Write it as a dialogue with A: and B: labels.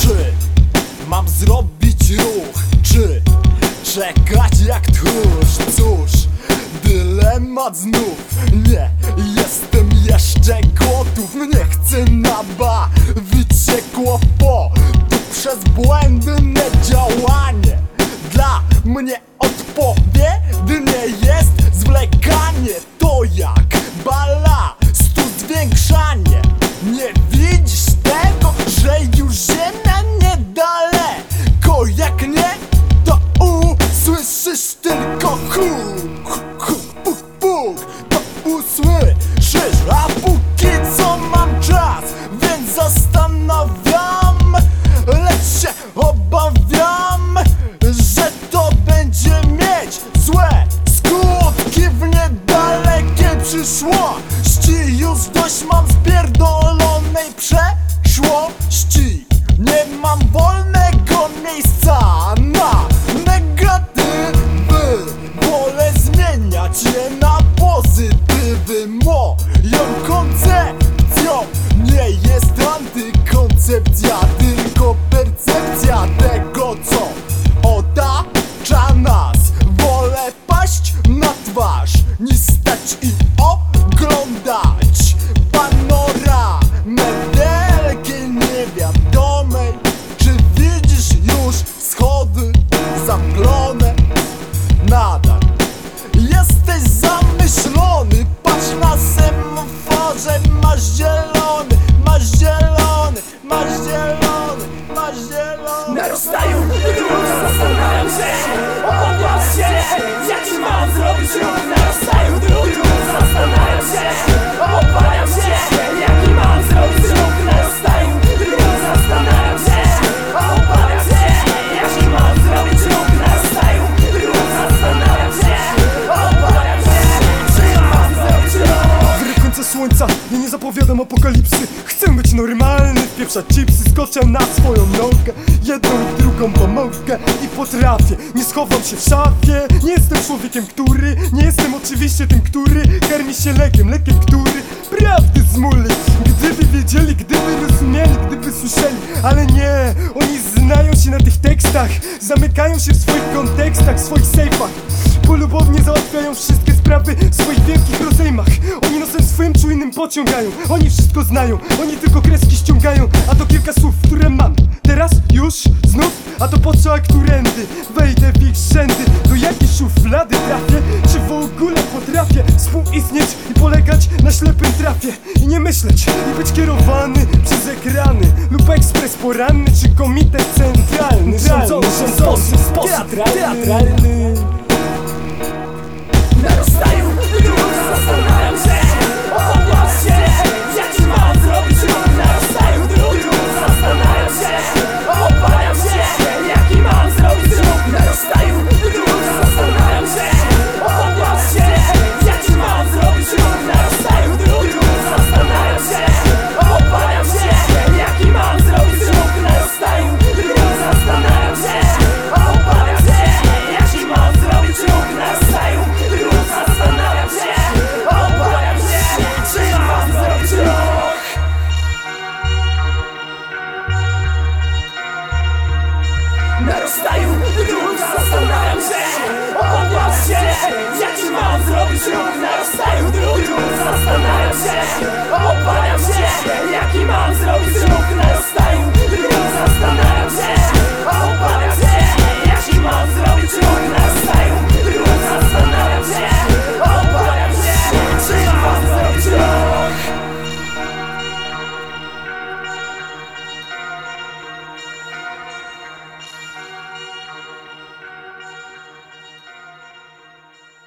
A: Czy mam zrobić ruch? Czy czekać jak tchórz? Cóż, dylemat znów Nie jestem jeszcze gotów Nie chcę nabawić się kłopotu Przez błędne działanie Dla Мне от поведения есть antykoncepcja Tylko percepcja tego co otacza nas. Wolę paść na twarz niż stać i oglądać
B: zapowiadam apokalipsy. Chcę być normalny, wpieprzać chipsy Skoczę na swoją nogę, jedną i drugą pomogę I potrafię, nie schowam się w szafie Nie jestem człowiekiem, który Nie jestem oczywiście tym, który Karmi się lekiem, lekiem, który Prawdy zmuli. Gdyby wiedzieli, gdyby rozumieli, gdyby słyszeli. Ale nie, oni znają się na tych tekstach. Zamykają się w swoich kontekstach, w swoich sejfach. Polubownie załatwiają wszystkie sprawy w swoich wielkich rozejmach. Oni nosem czujnym pociągają Oni wszystko znają, oni tylko kreski ściągają. A to kilka słów, które mam. Teraz, już, znów, a to po co, a którędy? Wejdę w ich rzędy, do jakiej szuflady trafię? Czy w ogóle potrafię współistnieć i polegać na ślepym trafie? I nie myśleć, i być kierowany przez ekrany Lub ekspres poranny, czy komitet centralny. Rządzący w sposób, sposób teatralny